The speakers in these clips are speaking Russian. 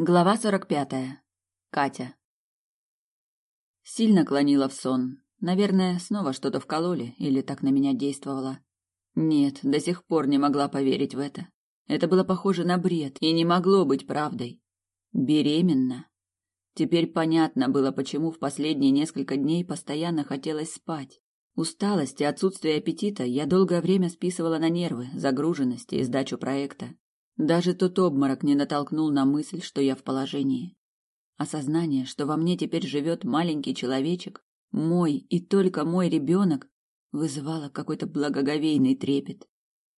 Глава сорок пятая. Катя. Сильно клонила в сон. Наверное, снова что-то вкололи или так на меня действовало. Нет, до сих пор не могла поверить в это. Это было похоже на бред и не могло быть правдой. Беременна. Теперь понятно было, почему в последние несколько дней постоянно хотелось спать. Усталость и отсутствие аппетита я долгое время списывала на нервы, загруженность и сдачу проекта. Даже тот обморок не натолкнул на мысль, что я в положении. Осознание, что во мне теперь живет маленький человечек, мой и только мой ребенок, вызывало какой-то благоговейный трепет.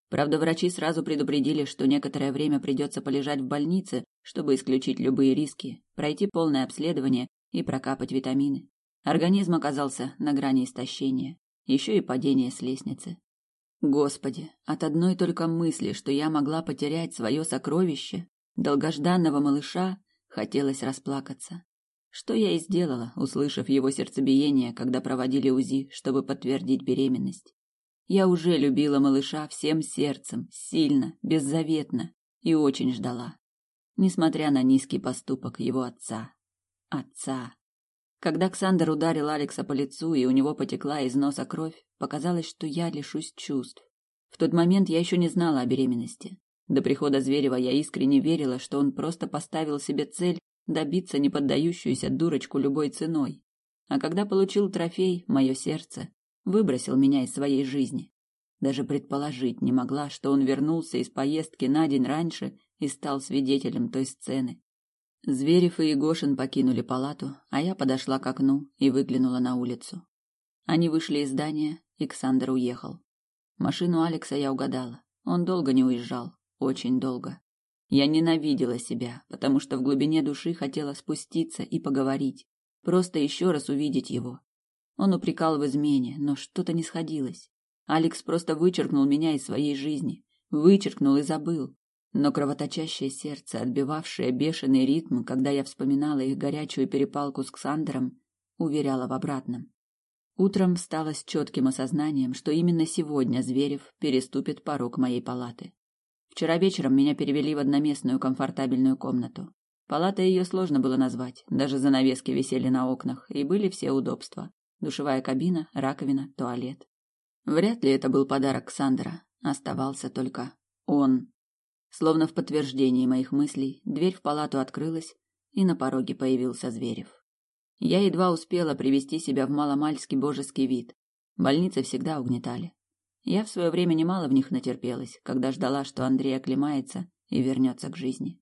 Правда, врачи сразу предупредили, что некоторое время придется полежать в больнице, чтобы исключить любые риски, пройти полное обследование и прокапать витамины. Организм оказался на грани истощения, еще и падение с лестницы. Господи, от одной только мысли, что я могла потерять свое сокровище, долгожданного малыша, хотелось расплакаться. Что я и сделала, услышав его сердцебиение, когда проводили УЗИ, чтобы подтвердить беременность. Я уже любила малыша всем сердцем, сильно, беззаветно и очень ждала. Несмотря на низкий поступок его отца. Отца. Когда Ксандр ударил Алекса по лицу, и у него потекла из носа кровь, показалось, что я лишусь чувств. В тот момент я еще не знала о беременности. До прихода Зверева я искренне верила, что он просто поставил себе цель добиться неподдающуюся дурочку любой ценой. А когда получил трофей, мое сердце выбросил меня из своей жизни. Даже предположить не могла, что он вернулся из поездки на день раньше и стал свидетелем той сцены. Зверев и Егошин покинули палату, а я подошла к окну и выглянула на улицу. Они вышли из здания, и Ксандр уехал. Машину Алекса я угадала. Он долго не уезжал, очень долго. Я ненавидела себя, потому что в глубине души хотела спуститься и поговорить, просто еще раз увидеть его. Он упрекал в измене, но что-то не сходилось. Алекс просто вычеркнул меня из своей жизни, вычеркнул и забыл. Но кровоточащее сердце, отбивавшее бешеный ритм, когда я вспоминала их горячую перепалку с Ксандером, уверяло в обратном. Утром встала с четким осознанием, что именно сегодня Зверев переступит порог моей палаты. Вчера вечером меня перевели в одноместную комфортабельную комнату. Палатой ее сложно было назвать, даже занавески висели на окнах, и были все удобства. Душевая кабина, раковина, туалет. Вряд ли это был подарок Ксандера. Оставался только он. Словно в подтверждении моих мыслей, дверь в палату открылась, и на пороге появился Зверев. Я едва успела привести себя в маломальский божеский вид. Больницы всегда угнетали. Я в свое время немало в них натерпелась, когда ждала, что Андрей оклемается и вернется к жизни.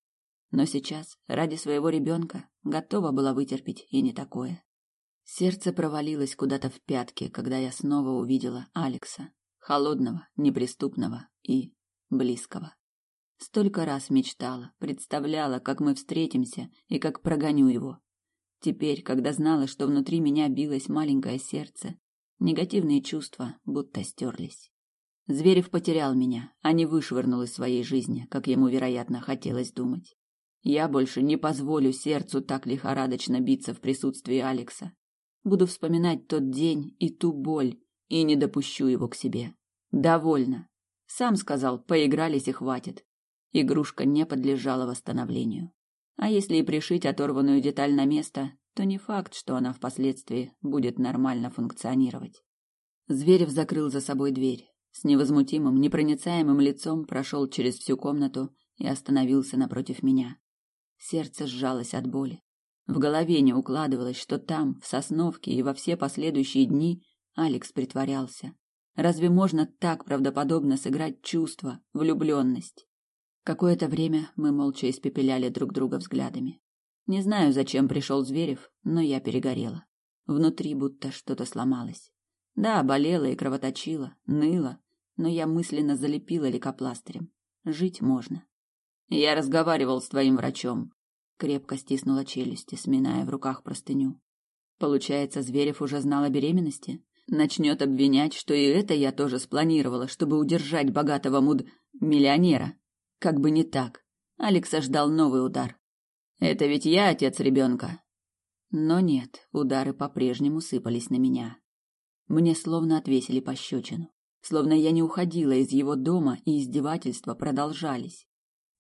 Но сейчас, ради своего ребенка, готова была вытерпеть и не такое. Сердце провалилось куда-то в пятки, когда я снова увидела Алекса, холодного, неприступного и близкого. Столько раз мечтала, представляла, как мы встретимся и как прогоню его. Теперь, когда знала, что внутри меня билось маленькое сердце, негативные чувства будто стерлись. Зверев потерял меня, а не вышвырнул из своей жизни, как ему, вероятно, хотелось думать. Я больше не позволю сердцу так лихорадочно биться в присутствии Алекса. Буду вспоминать тот день и ту боль, и не допущу его к себе. Довольно. Сам сказал, поигрались и хватит. Игрушка не подлежала восстановлению. А если и пришить оторванную деталь на место, то не факт, что она впоследствии будет нормально функционировать. Зверев закрыл за собой дверь. С невозмутимым, непроницаемым лицом прошел через всю комнату и остановился напротив меня. Сердце сжалось от боли. В голове не укладывалось, что там, в Сосновке и во все последующие дни Алекс притворялся. Разве можно так правдоподобно сыграть чувство, влюбленность? Какое-то время мы молча испепеляли друг друга взглядами. Не знаю, зачем пришел Зверев, но я перегорела. Внутри будто что-то сломалось. Да, болела и кровоточила, ныла, но я мысленно залепила лейкопластырем. Жить можно. Я разговаривал с твоим врачом. Крепко стиснула челюсти, сминая в руках простыню. Получается, Зверев уже знал о беременности? Начнет обвинять, что и это я тоже спланировала, чтобы удержать богатого муд... миллионера. Как бы не так. Алекса ждал новый удар. Это ведь я отец ребенка. Но нет, удары по-прежнему сыпались на меня. Мне словно отвесили пощечину. Словно я не уходила из его дома, и издевательства продолжались.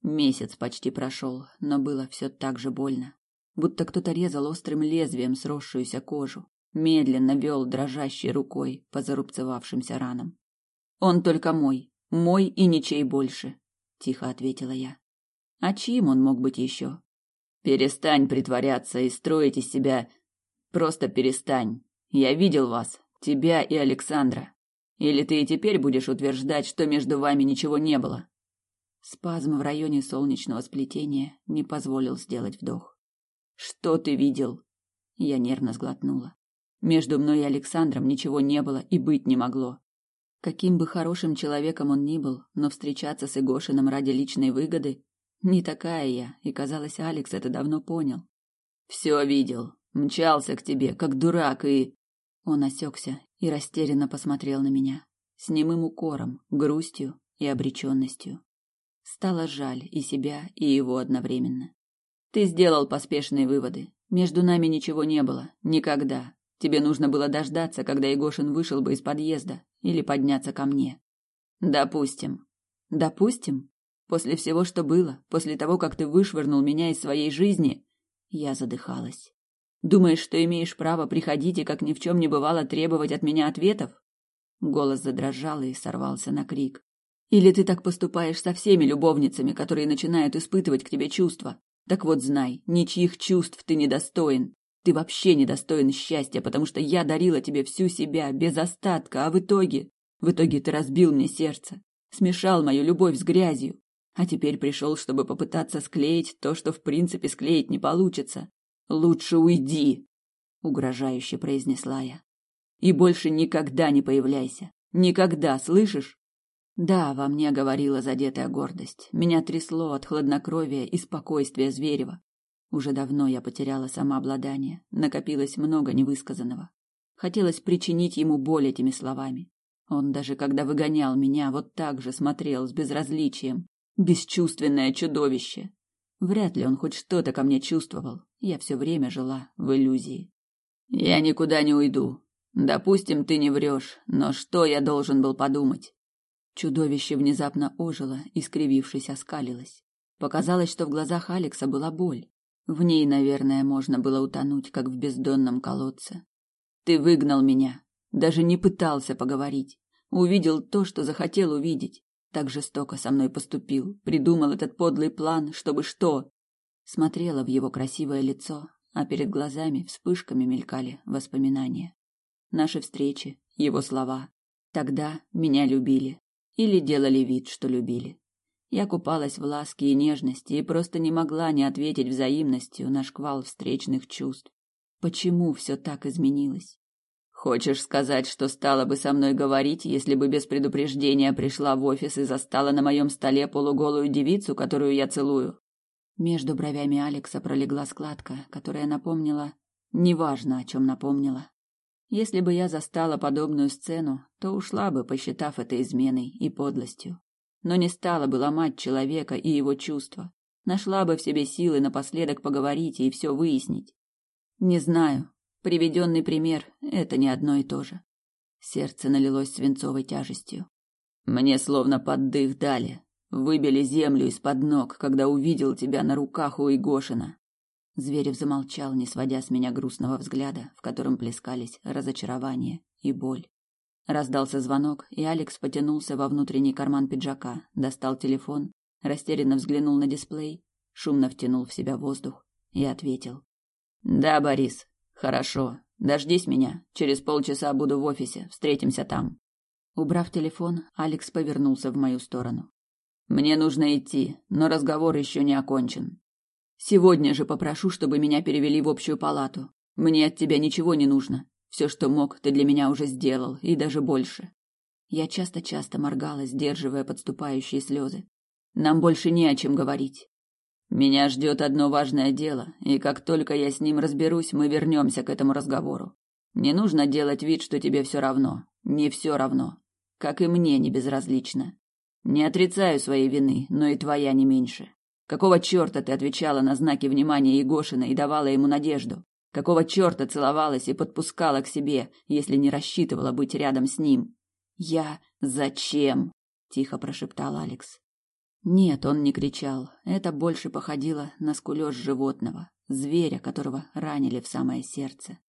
Месяц почти прошел, но было все так же больно. Будто кто-то резал острым лезвием сросшуюся кожу, медленно вел дрожащей рукой по зарубцевавшимся ранам. «Он только мой, мой и ничей больше», — тихо ответила я. «А чьим он мог быть еще?» «Перестань притворяться и строить из себя... Просто перестань. Я видел вас, тебя и Александра. Или ты и теперь будешь утверждать, что между вами ничего не было?» Спазм в районе солнечного сплетения не позволил сделать вдох. Что ты видел? Я нервно сглотнула. Между мной и Александром ничего не было и быть не могло. Каким бы хорошим человеком он ни был, но встречаться с Игошиным ради личной выгоды не такая я, и казалось, Алекс это давно понял. Все видел, мчался к тебе, как дурак, и Он осекся и растерянно посмотрел на меня с немым укором, грустью и обреченностью. Стало жаль и себя, и его одновременно. Ты сделал поспешные выводы. Между нами ничего не было. Никогда. Тебе нужно было дождаться, когда Егошин вышел бы из подъезда или подняться ко мне. Допустим. Допустим? После всего, что было, после того, как ты вышвырнул меня из своей жизни, я задыхалась. Думаешь, что имеешь право приходить и как ни в чем не бывало требовать от меня ответов? Голос задрожал и сорвался на крик. Или ты так поступаешь со всеми любовницами, которые начинают испытывать к тебе чувства? Так вот знай, ничьих чувств ты не достоин. Ты вообще не достоин счастья, потому что я дарила тебе всю себя, без остатка, а в итоге... В итоге ты разбил мне сердце, смешал мою любовь с грязью, а теперь пришел, чтобы попытаться склеить то, что в принципе склеить не получится. Лучше уйди, угрожающе произнесла я. И больше никогда не появляйся. Никогда, слышишь? Да, во мне говорила задетая гордость. Меня трясло от хладнокровия и спокойствия Зверева. Уже давно я потеряла самообладание, накопилось много невысказанного. Хотелось причинить ему боль этими словами. Он даже когда выгонял меня, вот так же смотрел с безразличием. Бесчувственное чудовище. Вряд ли он хоть что-то ко мне чувствовал. Я все время жила в иллюзии. Я никуда не уйду. Допустим, ты не врешь, но что я должен был подумать? Чудовище внезапно ожило и, скривившись, оскалилось. Показалось, что в глазах Алекса была боль. В ней, наверное, можно было утонуть, как в бездонном колодце. Ты выгнал меня, даже не пытался поговорить. Увидел то, что захотел увидеть. Так жестоко со мной поступил, придумал этот подлый план, чтобы что? Смотрела в его красивое лицо, а перед глазами вспышками мелькали воспоминания. Наши встречи, его слова. Тогда меня любили, или делали вид, что любили. Я купалась в ласке и нежности и просто не могла не ответить взаимностью на шквал встречных чувств. Почему все так изменилось? Хочешь сказать, что стала бы со мной говорить, если бы без предупреждения пришла в офис и застала на моем столе полуголую девицу, которую я целую? Между бровями Алекса пролегла складка, которая напомнила... Неважно, о чем напомнила. Если бы я застала подобную сцену, то ушла бы, посчитав это изменой и подлостью. Но не стала бы ломать человека и его чувства. Нашла бы в себе силы напоследок поговорить и все выяснить. Не знаю. Приведенный пример — это не одно и то же. Сердце налилось свинцовой тяжестью. Мне словно под дых дали. Выбили землю из-под ног, когда увидел тебя на руках у Игошина. Зверев замолчал, не сводя с меня грустного взгляда, в котором плескались разочарование и боль. Раздался звонок, и Алекс потянулся во внутренний карман пиджака, достал телефон, растерянно взглянул на дисплей, шумно втянул в себя воздух и ответил. «Да, Борис, хорошо. Дождись меня. Через полчаса буду в офисе. Встретимся там». Убрав телефон, Алекс повернулся в мою сторону. «Мне нужно идти, но разговор еще не окончен. Сегодня же попрошу, чтобы меня перевели в общую палату. Мне от тебя ничего не нужно. Все, что мог, ты для меня уже сделал, и даже больше. Я часто-часто моргала, сдерживая подступающие слезы. Нам больше не о чем говорить. Меня ждет одно важное дело, и как только я с ним разберусь, мы вернемся к этому разговору. Не нужно делать вид, что тебе все равно. Не все равно. Как и мне не безразлично. Не отрицаю своей вины, но и твоя не меньше. Какого черта ты отвечала на знаки внимания Егошина и давала ему надежду? Какого черта целовалась и подпускала к себе, если не рассчитывала быть рядом с ним? Я зачем? тихо прошептал Алекс. Нет, он не кричал. Это больше походило на скулёж животного, зверя, которого ранили в самое сердце.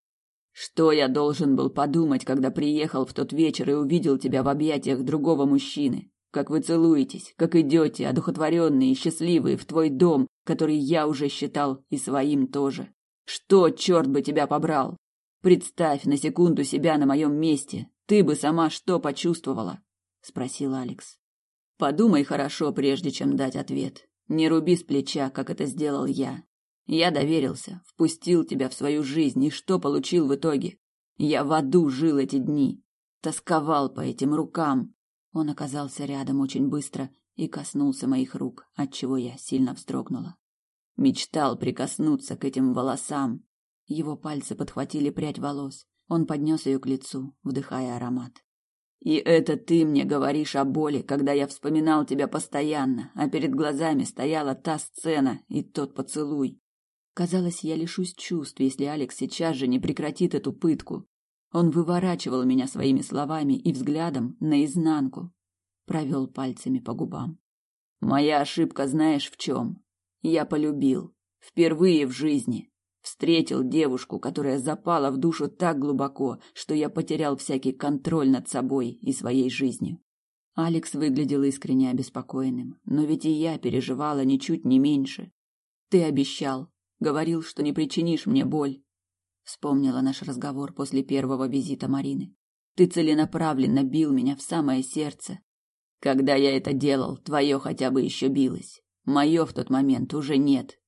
Что я должен был подумать, когда приехал в тот вечер и увидел тебя в объятиях другого мужчины? Как вы целуетесь, как идете, одухотворенные и счастливые, в твой дом, который я уже считал и своим тоже. Что, черт бы тебя побрал? Представь на секунду себя на моем месте. Ты бы сама что почувствовала? Спросил Алекс. Подумай хорошо, прежде чем дать ответ. Не руби с плеча, как это сделал я. Я доверился, впустил тебя в свою жизнь, и что получил в итоге? Я в аду жил эти дни, тосковал по этим рукам. Он оказался рядом очень быстро и коснулся моих рук, отчего я сильно вздрогнула. Мечтал прикоснуться к этим волосам. Его пальцы подхватили прядь волос. Он поднес ее к лицу, вдыхая аромат. И это ты мне говоришь о боли, когда я вспоминал тебя постоянно, а перед глазами стояла та сцена и тот поцелуй. Казалось, я лишусь чувств, если Алекс сейчас же не прекратит эту пытку. Он выворачивал меня своими словами и взглядом наизнанку. Провел пальцами по губам. Моя ошибка знаешь в чем? Я полюбил. Впервые в жизни. Встретил девушку, которая запала в душу так глубоко, что я потерял всякий контроль над собой и своей жизнью. Алекс выглядел искренне обеспокоенным, но ведь и я переживала ничуть не меньше. Ты обещал, говорил, что не причинишь мне боль. Вспомнила наш разговор после первого визита Марины. Ты целенаправленно бил меня в самое сердце. Когда я это делал, твое хотя бы еще билось. Мое в тот момент уже нет.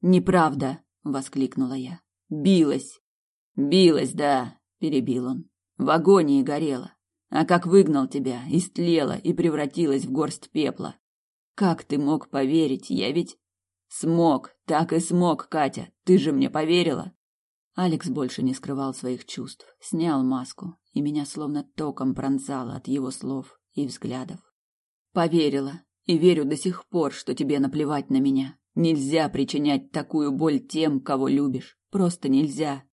Неправда, воскликнула я. Билась. Билась, да, перебил он. В агонии горела. А как выгнал тебя, истлела и превратилась в горсть пепла. Как ты мог поверить? Я ведь смог, так и смог, Катя. Ты же мне поверила. Алекс больше не скрывал своих чувств, снял маску, и меня словно током пронзало от его слов и взглядов. Поверила и верю до сих пор, что тебе наплевать на меня. Нельзя причинять такую боль тем, кого любишь. Просто нельзя.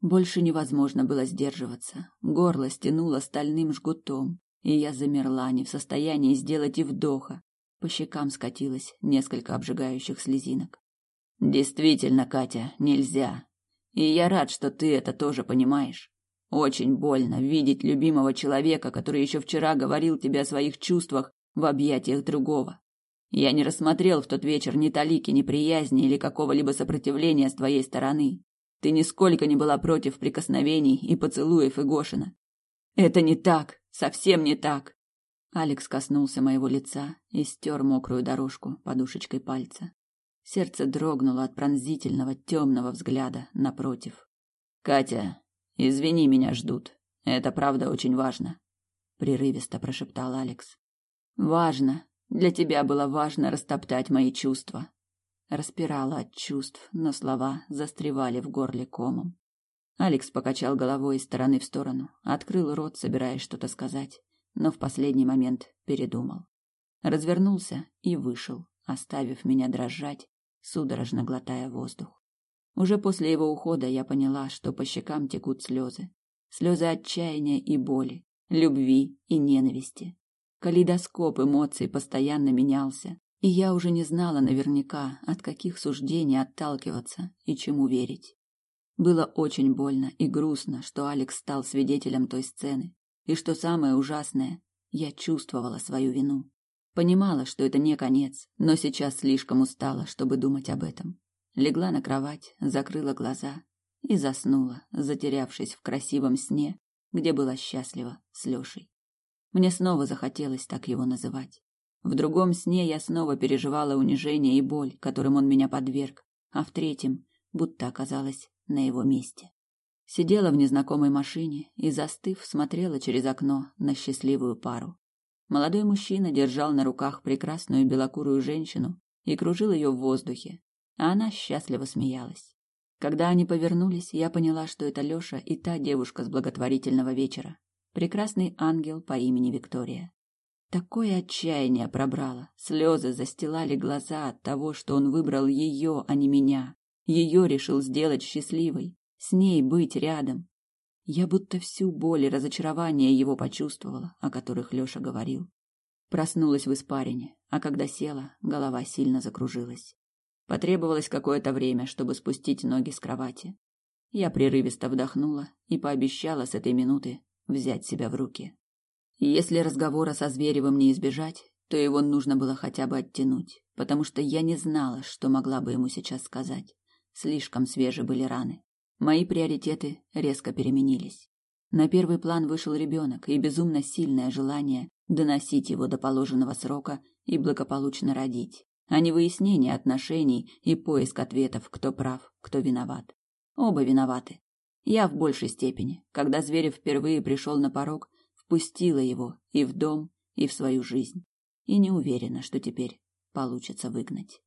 Больше невозможно было сдерживаться. Горло стянуло стальным жгутом, и я замерла, не в состоянии сделать и вдоха. По щекам скатилось несколько обжигающих слезинок. Действительно, Катя, нельзя. И я рад, что ты это тоже понимаешь. Очень больно видеть любимого человека, который еще вчера говорил тебе о своих чувствах в объятиях другого. Я не рассмотрел в тот вечер ни талики неприязни или какого-либо сопротивления с твоей стороны. Ты нисколько не была против прикосновений и поцелуев Игошина. Это не так, совсем не так. Алекс коснулся моего лица и стер мокрую дорожку подушечкой пальца. Сердце дрогнуло от пронзительного темного взгляда напротив. Катя, извини, меня ждут. Это правда очень важно, прерывисто прошептал Алекс. Важно, для тебя было важно растоптать мои чувства. Распирала от чувств, но слова застревали в горле комом. Алекс покачал головой из стороны в сторону, открыл рот, собираясь что-то сказать, но в последний момент передумал. Развернулся и вышел, оставив меня дрожать, судорожно глотая воздух. Уже после его ухода я поняла, что по щекам текут слезы. Слезы отчаяния и боли, любви и ненависти. Калейдоскоп эмоций постоянно менялся, и я уже не знала наверняка, от каких суждений отталкиваться и чему верить. Было очень больно и грустно, что Алекс стал свидетелем той сцены, и что самое ужасное, я чувствовала свою вину. Понимала, что это не конец, но сейчас слишком устала, чтобы думать об этом. Легла на кровать, закрыла глаза и заснула, затерявшись в красивом сне, где была счастлива с Лешей. Мне снова захотелось так его называть. В другом сне я снова переживала унижение и боль, которым он меня подверг, а в третьем будто оказалась на его месте. Сидела в незнакомой машине и, застыв, смотрела через окно на счастливую пару. Молодой мужчина держал на руках прекрасную белокурую женщину и кружил ее в воздухе, а она счастливо смеялась. Когда они повернулись, я поняла, что это Лёша и та девушка с благотворительного вечера прекрасный ангел по имени Виктория. Такое отчаяние пробрало, слезы застилали глаза от того, что он выбрал ее, а не меня. Ее решил сделать счастливой, с ней быть рядом. Я будто всю боль и разочарование его почувствовала, о которых Леша говорил. Проснулась в испарине, а когда села, голова сильно закружилась. Потребовалось какое-то время, чтобы спустить ноги с кровати. Я прерывисто вдохнула и пообещала с этой минуты взять себя в руки. Если разговора со Зверевым не избежать, то его нужно было хотя бы оттянуть, потому что я не знала, что могла бы ему сейчас сказать. Слишком свежи были раны. Мои приоритеты резко переменились. На первый план вышел ребенок и безумно сильное желание доносить его до положенного срока и благополучно родить, а не выяснение отношений и поиск ответов, кто прав, кто виноват. Оба виноваты. Я в большей степени, когда Зверев впервые пришел на порог, впустила его и в дом, и в свою жизнь. И не уверена, что теперь получится выгнать.